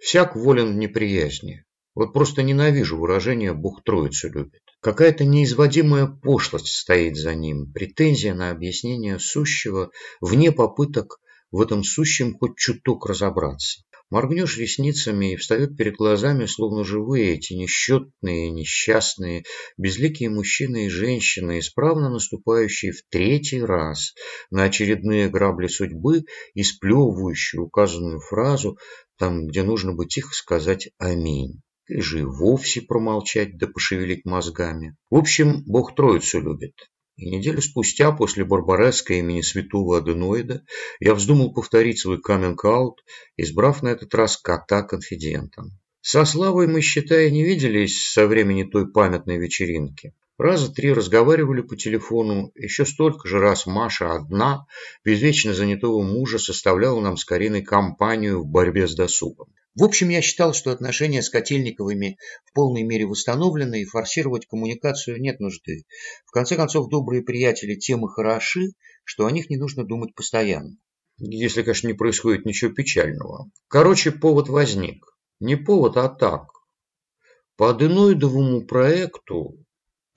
Всяк волен в неприязни. Вот просто ненавижу выражение «Бог Троицу любит». Какая-то неизводимая пошлость стоит за ним, претензия на объяснение сущего, вне попыток в этом сущем хоть чуток разобраться. Моргнешь ресницами, и встают перед глазами, словно живые, эти несчетные, несчастные, безликие мужчины и женщины, исправно наступающие в третий раз на очередные грабли судьбы и сплевывающие указанную фразу там, где нужно бы тихо сказать «Аминь». Или же и вовсе промолчать да пошевелить мозгами. В общем, Бог Троицу любит. И неделю спустя, после Барбареска имени святого Аденоида, я вздумал повторить свой каминг-аут, избрав на этот раз кота конфидентом. Со Славой мы, считай, не виделись со времени той памятной вечеринки. Раза три разговаривали по телефону, еще столько же раз Маша одна, без вечно занятого мужа, составляла нам с Кариной компанию в борьбе с досугом. В общем, я считал, что отношения с Котельниковыми в полной мере восстановлены, и форсировать коммуникацию нет нужды. В конце концов, добрые приятели тем и хороши, что о них не нужно думать постоянно. Если, конечно, не происходит ничего печального. Короче, повод возник. Не повод, а так. По аденоидовому проекту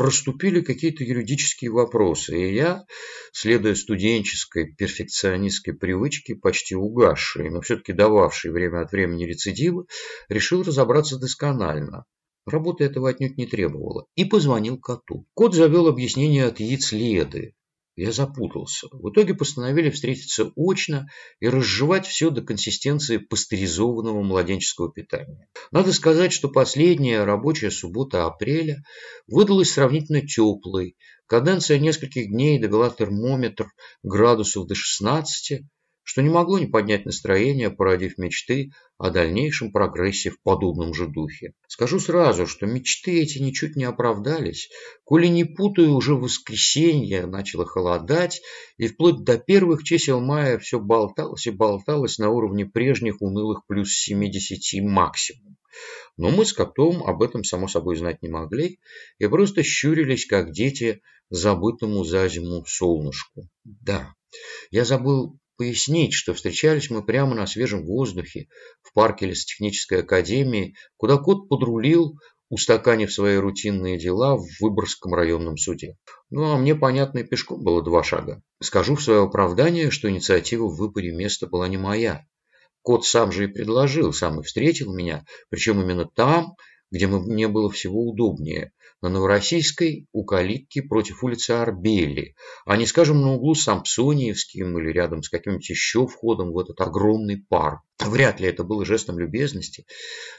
проступили какие-то юридические вопросы, и я, следуя студенческой перфекционистской привычке, почти угасшей, но все-таки дававшей время от времени рецидивы, решил разобраться досконально. Работа этого отнюдь не требовала. И позвонил коту. Кот завел объяснение от яиц Леды, я запутался. В итоге постановили встретиться очно и разжевать все до консистенции пастеризованного младенческого питания. Надо сказать, что последняя рабочая суббота апреля выдалась сравнительно теплой. Каденция нескольких дней довела термометр градусов до 16, что не могло не поднять настроение, породив мечты о дальнейшем прогрессе в подобном же духе. Скажу сразу, что мечты эти ничуть не оправдались. Коли не путаю, уже в воскресенье начало холодать, и вплоть до первых чисел мая все болталось и болталось на уровне прежних унылых плюс 70 максимум. Но мы с котом об этом, само собой, знать не могли и просто щурились, как дети, забытому за зиму солнышку. Да, я забыл пояснить, что встречались мы прямо на свежем воздухе в парке лесотехнической академии, куда кот подрулил, устаканив свои рутинные дела в Выборгском районном суде. Ну, а мне, понятно, пешком было два шага. Скажу в свое оправдание, что инициатива в выборе места была не моя. Кот сам же и предложил, сам и встретил меня, причем именно там, где мне было всего удобнее, на Новороссийской у калитки против улицы Арбели, а не, скажем, на углу с Сампсониевским или рядом с каким-нибудь еще входом в этот огромный парк. Вряд ли это было жестом любезности,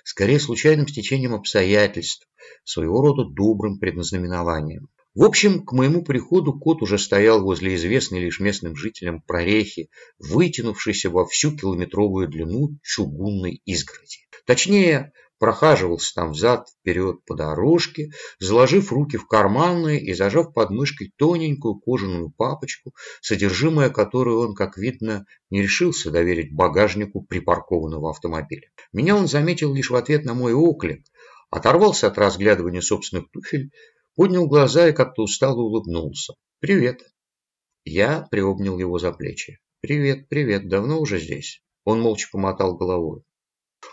скорее случайным стечением обстоятельств, своего рода добрым предназнаменованием. В общем, к моему приходу кот уже стоял возле известной лишь местным жителям прорехи, вытянувшейся во всю километровую длину чугунной изгороди. Точнее, прохаживался там взад-вперед по дорожке, заложив руки в карманы и зажав под мышкой тоненькую кожаную папочку, содержимое которой он, как видно, не решился доверить багажнику припаркованного автомобиля. Меня он заметил лишь в ответ на мой оклик, оторвался от разглядывания собственных туфель, поднял глаза и как-то устало улыбнулся. «Привет!» Я приобнял его за плечи. «Привет, привет, давно уже здесь?» Он молча помотал головой.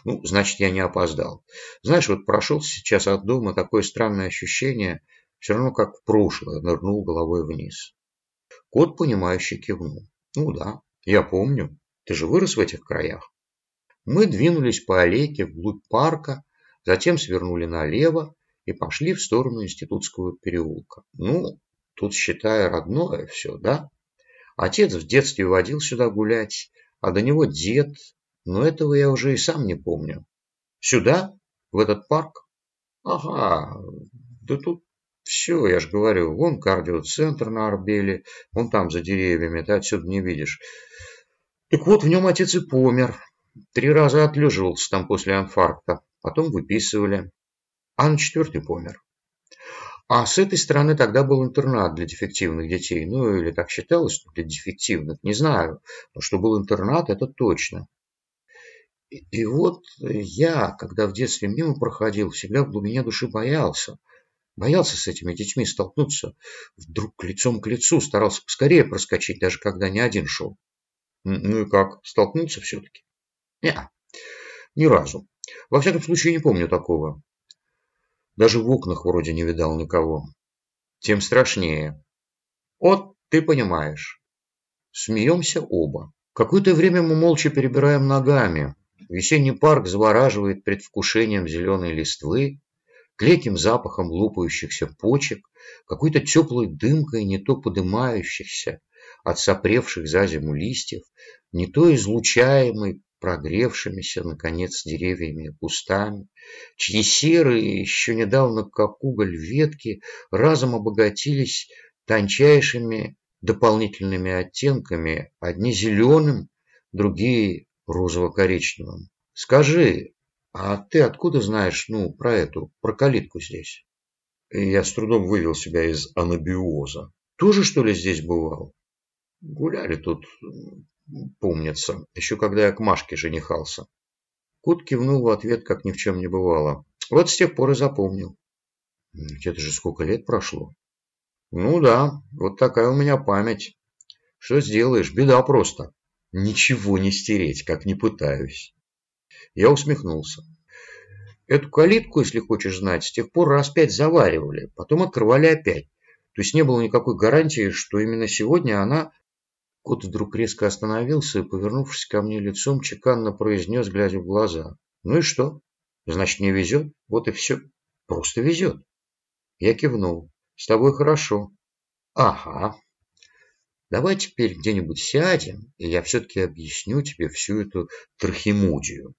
Ну, значит, я не опоздал. Знаешь, вот прошел сейчас от дома такое странное ощущение, все равно как в прошлое, нырнул головой вниз. Кот, понимающе кивнул. Ну да, я помню. Ты же вырос в этих краях. Мы двинулись по аллейке вглубь парка, затем свернули налево и пошли в сторону Институтского переулка. Ну, тут, считая, родное все, да? Отец в детстве водил сюда гулять, а до него дед, но этого я уже и сам не помню. Сюда? В этот парк? Ага, да тут все, я же говорю, вон кардиоцентр на Арбеле, вон там за деревьями, ты отсюда не видишь. Так вот, в нем отец и помер. Три раза отлеживался там после инфаркта, потом выписывали. А на четвертый помер. А с этой стороны тогда был интернат для дефективных детей. Ну, или так считалось, что для дефективных, не знаю. Но что был интернат, это точно. И, вот я, когда в детстве мимо проходил, всегда в глубине души боялся. Боялся с этими детьми столкнуться. Вдруг лицом к лицу старался поскорее проскочить, даже когда не один шел. Ну и как, столкнуться все-таки? Не, ни разу. Во всяком случае, не помню такого. Даже в окнах вроде не видал никого. Тем страшнее. Вот ты понимаешь. Смеемся оба. Какое-то время мы молча перебираем ногами. Весенний парк завораживает предвкушением зеленой листвы, клейким запахом лупающихся почек, какой-то теплой дымкой не то подымающихся от сопревших за зиму листьев, не то излучаемой прогревшимися, наконец, деревьями и кустами, чьи серые, еще недавно как уголь ветки, разом обогатились тончайшими дополнительными оттенками, одни зеленым, другие розово-коричневым. Скажи, а ты откуда знаешь, ну, про эту, про калитку здесь? И я с трудом вывел себя из анабиоза. Тоже, что ли, здесь бывал? Гуляли тут, помнится, еще когда я к Машке женихался. Кот кивнул в ответ, как ни в чем не бывало. Вот с тех пор и запомнил. Это же сколько лет прошло. Ну да, вот такая у меня память. Что сделаешь, беда просто. Ничего не стереть, как не пытаюсь. Я усмехнулся. Эту калитку, если хочешь знать, с тех пор раз пять заваривали, потом открывали опять. То есть не было никакой гарантии, что именно сегодня она... Кот вдруг резко остановился и, повернувшись ко мне лицом, чеканно произнес, глядя в глаза. Ну и что? Значит, не везет? Вот и все. Просто везет. Я кивнул. С тобой хорошо. Ага. Давай теперь где-нибудь сядем, и я все-таки объясню тебе всю эту трахимудию.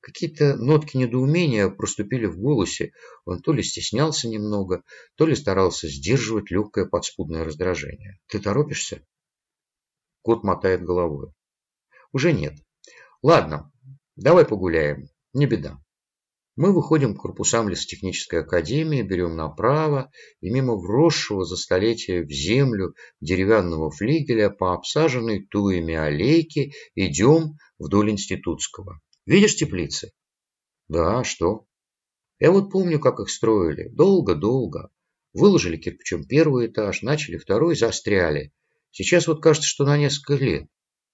Какие-то нотки недоумения проступили в голосе. Он то ли стеснялся немного, то ли старался сдерживать легкое подспудное раздражение. Ты торопишься? Кот мотает головой. Уже нет. Ладно, давай погуляем. Не беда. Мы выходим к корпусам лесотехнической академии, берем направо и мимо вросшего за столетие в землю деревянного флигеля по обсаженной туями аллейке идем вдоль институтского. Видишь теплицы? Да, что? Я вот помню, как их строили. Долго-долго. Выложили кирпичом первый этаж, начали второй, застряли. Сейчас вот кажется, что на несколько лет.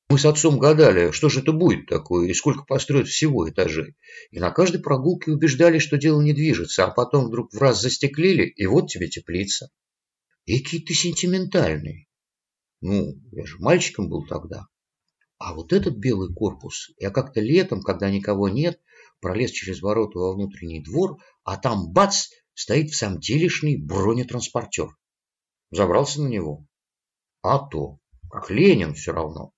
Мы с отцом гадали, что же это будет такое и сколько построят всего этажей. И на каждой прогулке убеждали, что дело не движется, а потом вдруг в раз застеклили, и вот тебе теплица. Экий ты сентиментальный. Ну, я же мальчиком был тогда. А вот этот белый корпус, я как-то летом, когда никого нет, пролез через ворота во внутренний двор, а там бац, стоит в самом делешный бронетранспортер. Забрался на него. А то, как Ленин все равно.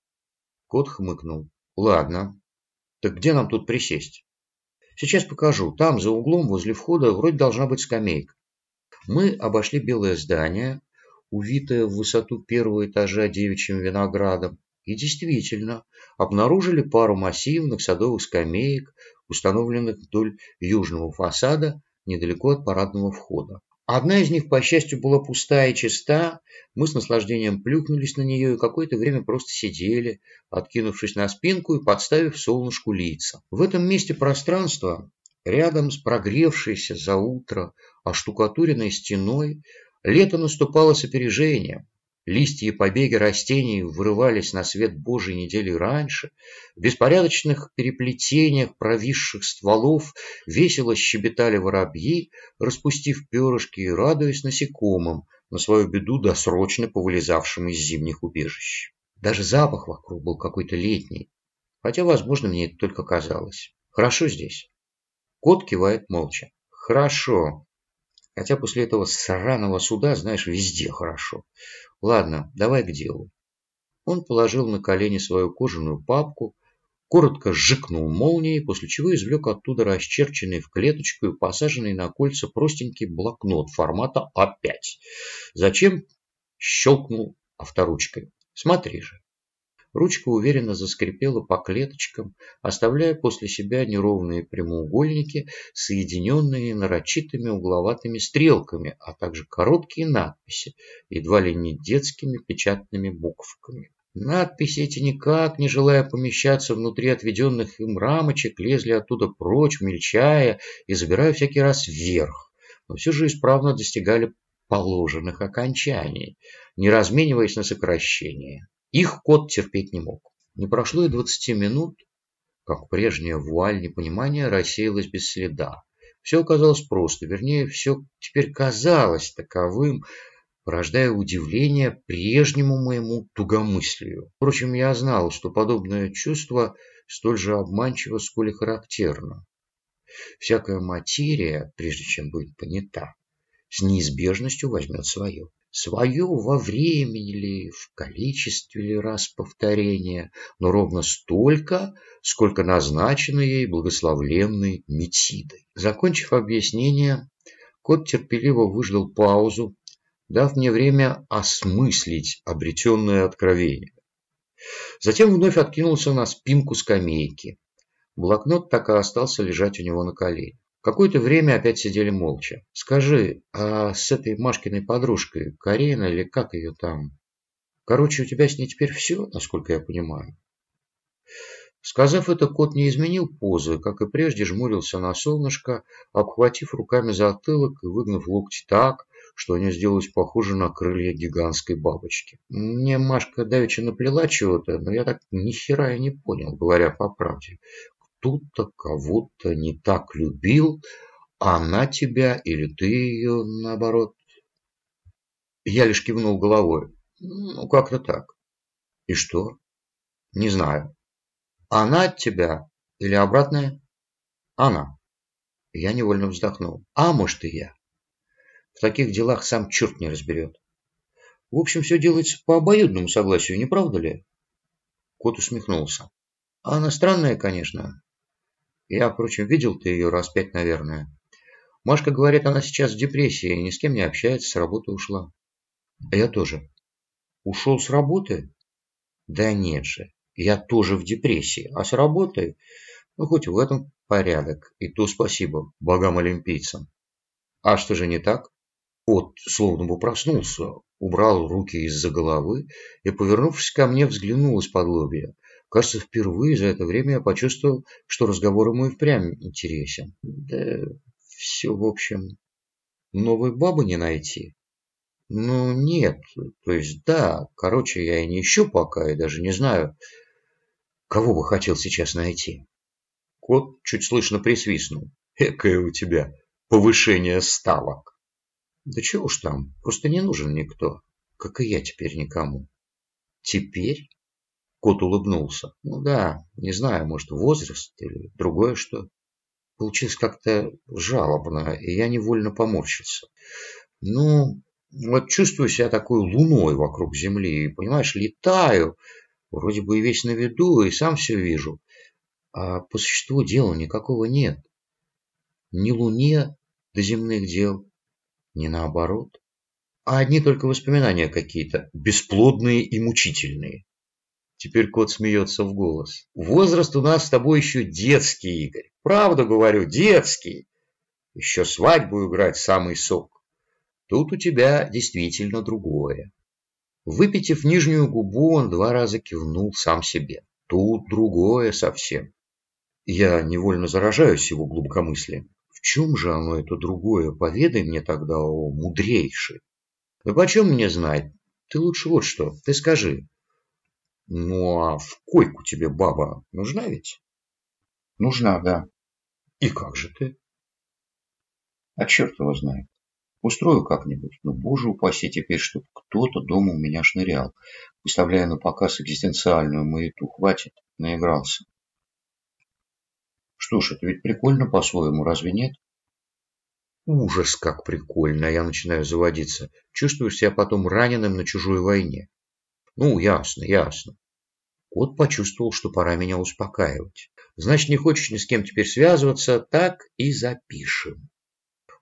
Кот хмыкнул. Ладно. Так где нам тут присесть? Сейчас покажу. Там, за углом, возле входа, вроде должна быть скамейка. Мы обошли белое здание, увитое в высоту первого этажа девичьим виноградом, и действительно обнаружили пару массивных садовых скамеек, установленных вдоль южного фасада недалеко от парадного входа. Одна из них, по счастью, была пустая и чиста. Мы с наслаждением плюхнулись на нее и какое-то время просто сидели, откинувшись на спинку и подставив солнышку лица. В этом месте пространства, рядом с прогревшейся за утро оштукатуренной стеной, лето наступало с опережением. Листья и побеги растений вырывались на свет Божий недели раньше. В беспорядочных переплетениях провисших стволов весело щебетали воробьи, распустив перышки и радуясь насекомым, на свою беду досрочно повылезавшим из зимних убежищ. Даже запах вокруг был какой-то летний, хотя, возможно, мне это только казалось. Хорошо здесь. Кот кивает молча. Хорошо. Хотя после этого сраного суда, знаешь, везде хорошо. Ладно, давай к делу. Он положил на колени свою кожаную папку, коротко сжикнул молнией, после чего извлек оттуда расчерченный в клеточку и посаженный на кольца простенький блокнот формата А5. Зачем щелкнул авторучкой. Смотри же. Ручка уверенно заскрипела по клеточкам, оставляя после себя неровные прямоугольники, соединенные нарочитыми угловатыми стрелками, а также короткие надписи, едва ли не детскими печатными буквками. Надписи эти никак, не желая помещаться внутри отведенных им рамочек, лезли оттуда прочь, мельчая и забирая всякий раз вверх, но все же исправно достигали положенных окончаний, не размениваясь на сокращения. Их кот терпеть не мог. Не прошло и двадцати минут, как прежняя вуаль непонимания рассеялась без следа. Все оказалось просто, вернее, все теперь казалось таковым, порождая удивление прежнему моему тугомыслию. Впрочем, я знал, что подобное чувство столь же обманчиво, сколь и характерно. Всякая материя, прежде чем будет понята, с неизбежностью возьмет свое. Свое во времени ли, в количестве ли раз повторения, но ровно столько, сколько назначено ей благословленной Метидой. Закончив объяснение, кот терпеливо выждал паузу, дав мне время осмыслить обретенное откровение. Затем вновь откинулся на спинку скамейки. Блокнот так и остался лежать у него на колене. Какое-то время опять сидели молча. «Скажи, а с этой Машкиной подружкой, Карина или как ее там? Короче, у тебя с ней теперь все, насколько я понимаю?» Сказав это, кот не изменил позы, как и прежде жмурился на солнышко, обхватив руками затылок и выгнув локти так, что они сделались похожи на крылья гигантской бабочки. Мне Машка давеча наплела чего-то, но я так ни хера и не понял, говоря по правде кто-то кого-то не так любил, а она тебя или ты ее, наоборот. Я лишь кивнул головой. Ну, как-то так. И что? Не знаю. Она от тебя или обратная? Она. Я невольно вздохнул. А может и я. В таких делах сам черт не разберет. В общем, все делается по обоюдному согласию, не правда ли? Кот усмехнулся. Она странная, конечно, я, впрочем, видел ты ее раз пять, наверное. Машка говорит, она сейчас в депрессии, ни с кем не общается, с работы ушла. А я тоже. Ушел с работы? Да нет же, я тоже в депрессии, а с работы, ну, хоть в этом порядок, и то спасибо богам-олимпийцам. А что же не так? Кот словно бы проснулся, убрал руки из-за головы и, повернувшись ко мне, взглянул из-под лобья. Кажется, впервые за это время я почувствовал, что разговор ему и впрямь интересен. Да все, в общем, новой бабы не найти. Ну, нет, то есть да, короче, я и не ищу пока, и даже не знаю, кого бы хотел сейчас найти. Кот чуть слышно присвистнул. Экое у тебя повышение ставок. Да чего уж там, просто не нужен никто, как и я теперь никому. Теперь? Кот улыбнулся. Ну да, не знаю, может возраст или другое что. Получилось как-то жалобно, и я невольно поморщился. Ну, вот чувствую себя такой луной вокруг Земли, понимаешь, летаю, вроде бы и весь на виду, и сам все вижу. А по существу дела никакого нет. Ни Луне до земных дел, ни наоборот. А одни только воспоминания какие-то, бесплодные и мучительные. Теперь кот смеется в голос. Возраст у нас с тобой еще детский, Игорь. Правду говорю, детский. Еще свадьбу играть самый сок. Тут у тебя действительно другое. Выпитив нижнюю губу, он два раза кивнул сам себе. Тут другое совсем. Я невольно заражаюсь его глубокомыслием. В чем же оно это другое? Поведай мне тогда, о мудрейший. Да почем мне знать? Ты лучше вот что, ты скажи, ну а в койку тебе баба нужна ведь? Нужна, да. И как же ты? А черт его знает. Устрою как-нибудь. Но, боже упаси теперь, чтоб кто-то дома у меня шнырял, выставляя на показ экзистенциальную маяту. Хватит, наигрался. Что ж, это ведь прикольно по-своему, разве нет? Ужас, как прикольно. Я начинаю заводиться. Чувствую себя потом раненым на чужой войне. Ну, ясно, ясно. Кот почувствовал, что пора меня успокаивать. Значит, не хочешь ни с кем теперь связываться, так и запишем.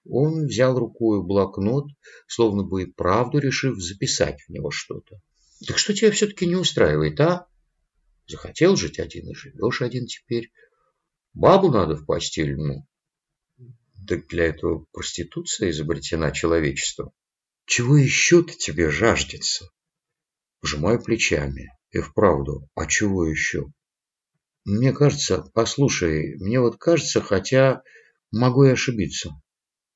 Он взял рукой блокнот, словно бы и правду решив записать в него что-то. Так что тебя все-таки не устраивает, а? Захотел жить один и живешь один теперь. Бабу надо в постель, ну. Так для этого проституция изобретена человечеством. Чего еще-то тебе жаждется? Пожимаю плечами. И вправду, а чего еще? Мне кажется, послушай, мне вот кажется, хотя могу и ошибиться.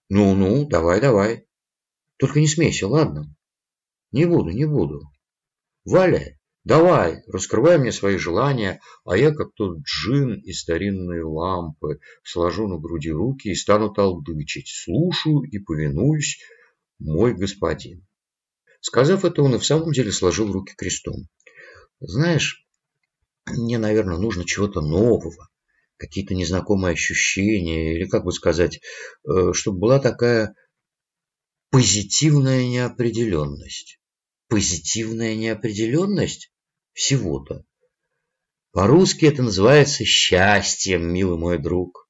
Ну-ну, давай-давай. Только не смейся, ладно? Не буду, не буду. Валя, Давай, раскрывай мне свои желания, а я, как тот джин из старинной лампы, сложу на груди руки и стану толдычить. Слушаю и повинуюсь, мой господин. Сказав это, он и в самом деле сложил руки крестом. Знаешь, мне, наверное, нужно чего-то нового, какие-то незнакомые ощущения, или, как бы сказать, э, чтобы была такая позитивная неопределенность. Позитивная неопределенность всего-то. По-русски это называется счастьем, милый мой друг.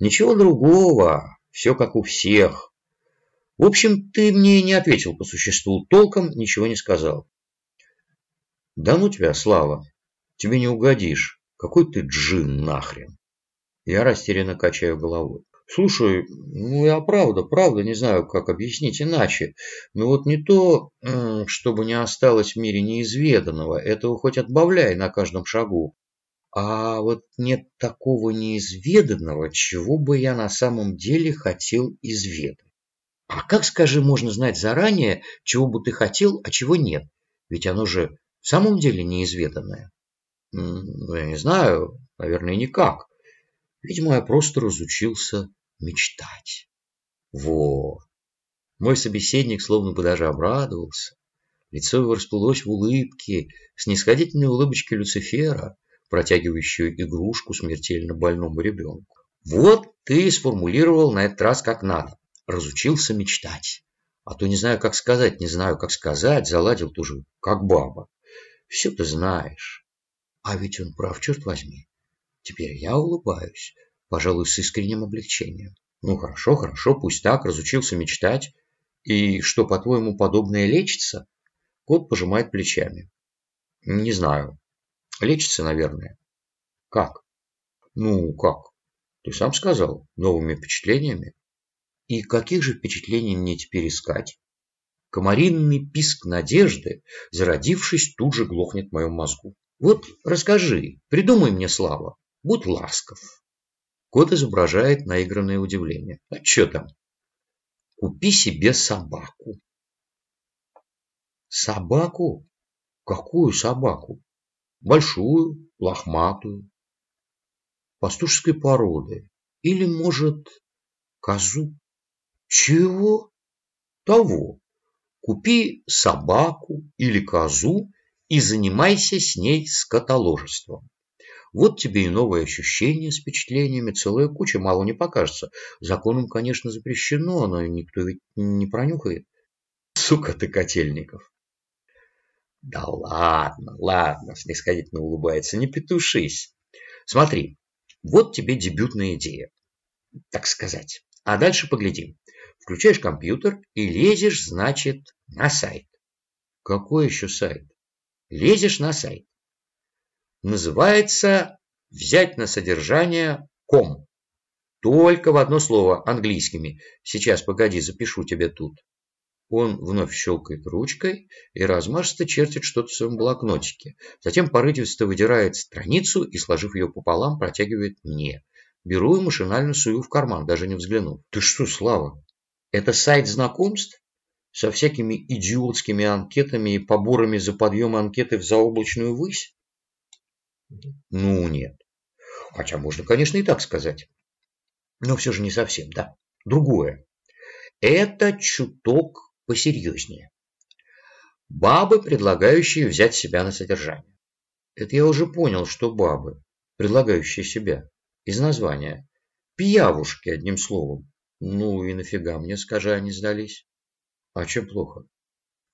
Ничего другого, все как у всех. В общем, ты мне не ответил по существу, толком ничего не сказал. Да ну тебя, Слава, тебе не угодишь. Какой ты джин нахрен? Я растерянно качаю головой. Слушай, ну я правда, правда не знаю, как объяснить иначе. Но вот не то, чтобы не осталось в мире неизведанного, этого хоть отбавляй на каждом шагу. А вот нет такого неизведанного, чего бы я на самом деле хотел изведать. А как, скажи, можно знать заранее, чего бы ты хотел, а чего нет? Ведь оно же в самом деле неизведанное. Ну, я не знаю, наверное, никак. Видимо, я просто разучился мечтать. Вот. Мой собеседник словно бы даже обрадовался. Лицо его расплылось в улыбке, снисходительной улыбочке Люцифера, протягивающую игрушку смертельно больному ребенку. Вот ты сформулировал на этот раз как надо. Разучился мечтать. А то не знаю, как сказать, не знаю, как сказать, заладил тоже, как баба. Все ты знаешь. А ведь он прав, черт возьми. Теперь я улыбаюсь, пожалуй, с искренним облегчением. Ну, хорошо, хорошо, пусть так, разучился мечтать. И что, по-твоему, подобное лечится? Кот пожимает плечами. Не знаю. Лечится, наверное. Как? Ну, как? Ты сам сказал, новыми впечатлениями. И каких же впечатлений мне теперь искать? Комаринный писк надежды, зародившись, тут же глохнет в моем мозгу. Вот расскажи, придумай мне, Слава, будь ласков. Кот изображает наигранное удивление. А что там? Купи себе собаку. Собаку? Какую собаку? Большую, лохматую, пастушеской породы. Или, может, козу? Чего? Того. Купи собаку или козу и занимайся с ней скотоложеством. Вот тебе и новые ощущения с впечатлениями, целая куча, мало не покажется. Законом, конечно, запрещено, но никто ведь не пронюхает. Сука ты, Котельников. Да ладно, ладно, снисходительно улыбается, не петушись. Смотри, вот тебе дебютная идея, так сказать. А дальше поглядим. Включаешь компьютер и лезешь, значит, на сайт. Какой еще сайт? Лезешь на сайт называется «взять на содержание ком». Только в одно слово, английскими. Сейчас, погоди, запишу тебе тут. Он вновь щелкает ручкой и размашисто чертит что-то в своем блокнотике. Затем порывисто выдирает страницу и, сложив ее пополам, протягивает мне. Беру и машинально сую в карман, даже не взглянув. Ты что, Слава, это сайт знакомств? Со всякими идиотскими анкетами и поборами за подъем анкеты в заоблачную высь? Ну, нет. Хотя можно, конечно, и так сказать. Но все же не совсем, да. Другое. Это чуток посерьезнее. Бабы, предлагающие взять себя на содержание. Это я уже понял, что бабы, предлагающие себя. Из названия. Пиявушки, одним словом. Ну и нафига мне, скажи, они сдались? А чем плохо?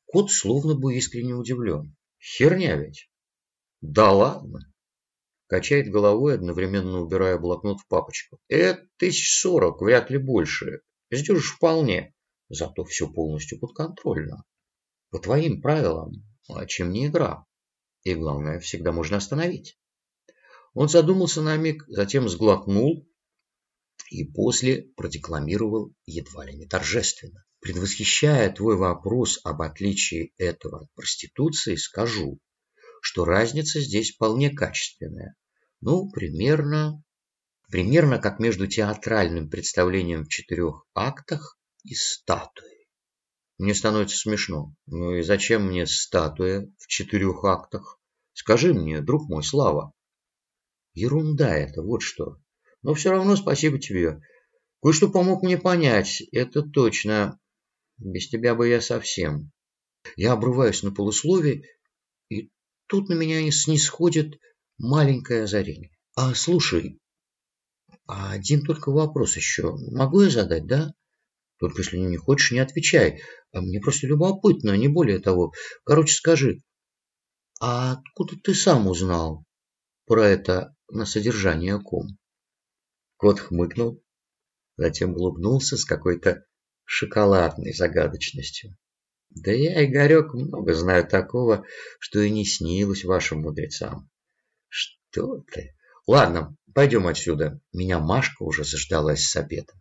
Кот словно бы искренне удивлен. Херня ведь. Да ладно. Качает головой, одновременно убирая блокнот в папочку. Это тысяч сорок, вряд ли больше. Сдюжишь вполне. Зато все полностью подконтрольно. По твоим правилам. А чем не игра? И главное, всегда можно остановить. Он задумался на миг, затем сглотнул и после продекламировал едва ли не торжественно. Предвосхищая твой вопрос об отличии этого от проституции, скажу, что разница здесь вполне качественная. Ну, примерно, примерно как между театральным представлением в четырех актах и статуей. Мне становится смешно. Ну и зачем мне статуя в четырех актах? Скажи мне, друг мой, Слава. Ерунда это, вот что. Но все равно спасибо тебе. Кое-что помог мне понять, это точно. Без тебя бы я совсем. Я обрываюсь на полусловие, и тут на меня снисходит маленькое озарение. А слушай, один только вопрос еще. Могу я задать, да? Только если не хочешь, не отвечай. А мне просто любопытно, не более того. Короче, скажи, а откуда ты сам узнал про это на содержание ком? Кот хмыкнул, затем улыбнулся с какой-то шоколадной загадочностью. Да я, Игорек, много знаю такого, что и не снилось вашим мудрецам. Что ты? Ладно, пойдем отсюда. Меня Машка уже заждалась с обедом.